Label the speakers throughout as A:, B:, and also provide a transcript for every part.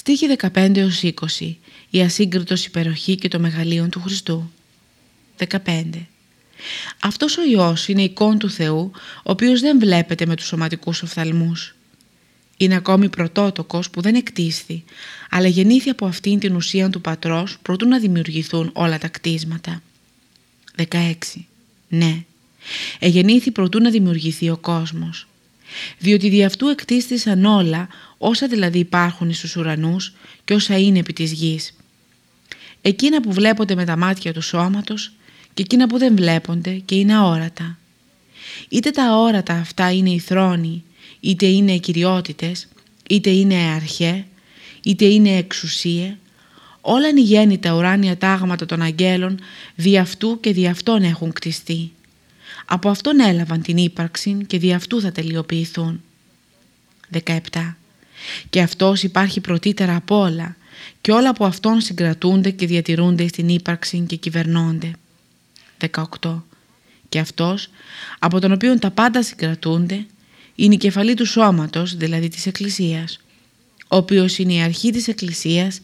A: Στίχη 15 20 Η ασύγκριτος υπεροχή και το μεγαλείον του Χριστού 15 Αυτός ο Υιός είναι εικόν του Θεού, ο οποίος δεν βλέπεται με τους σωματικούς οφθαλμούς. Είναι ακόμη πρωτότοκος που δεν εκτίσθη, αλλά γεννήθη από αυτήν την ουσία του πατρός προτού να δημιουργηθούν όλα τα κτίσματα. 16. Ναι, εγεννήθη προτού να δημιουργηθεί ο κόσμος. Διότι δι' αυτού εκτίστησαν όλα, όσα δηλαδή υπάρχουν στους ουρανούς και όσα είναι επί της γης. Εκείνα που βλέπονται με τα μάτια του σώματος και εκείνα που δεν βλέπονται και είναι αόρατα. Είτε τα αόρατα αυτά είναι οι θρόνοι, είτε είναι κυριότητες, είτε είναι αρχές, είτε είναι εξουσία, όλα είναι γέννη τα ουράνια τάγματα των αγγέλων δι' αυτού και δι' αυτόν έχουν κτιστεί. Από αυτόν έλαβαν την ύπαρξη και δι' αυτού θα τελειοποιηθούν. 17. Και αυτός υπάρχει πρωτύτερα από όλα και όλα από αυτόν συγκρατούνται και διατηρούνται στην ύπαρξη και κυβερνώνται. 18. Και αυτός από τον οποίο τα πάντα συγκρατούνται είναι η κεφαλή του σώματος, δηλαδή της Εκκλησίας, ο οποίος είναι η αρχή της Εκκλησίας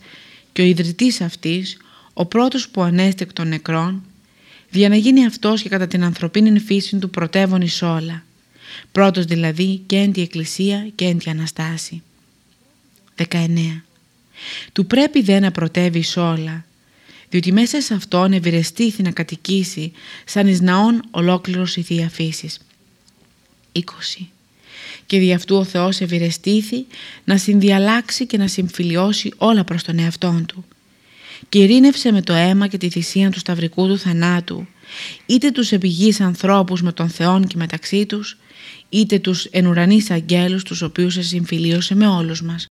A: και ο ιδρυτής αυτής, ο πρώτος που ανέστεκ των νεκρών, για να γίνει αυτός και κατά την ανθρωπίνη φύση του πρωτεύων εις όλα, πρώτος δηλαδή και εν τη Εκκλησία και εν τη Αναστάση. 19. Του πρέπει δε να πρωτεύει εις όλα, διότι μέσα σε αυτόν ευηρεστήθη να κατοικήσει σαν εις ναόν ολόκληρος η Θεία Φύσης. 20. Και δι' αυτού ο Θεός ευηρεστήθη να συνδιαλλάξει και να συμφιλιώσει όλα προς τον εαυτόν Του. Και ειρήνευσε με το αίμα και τη θυσία του σταυρικού του θανάτου, είτε τους επιγείς ανθρώπους με τον Θεόν και μεταξύ τους, είτε τους ενουρανείς αγγέλους τους οποίους συμφιλίωσε με όλους μας.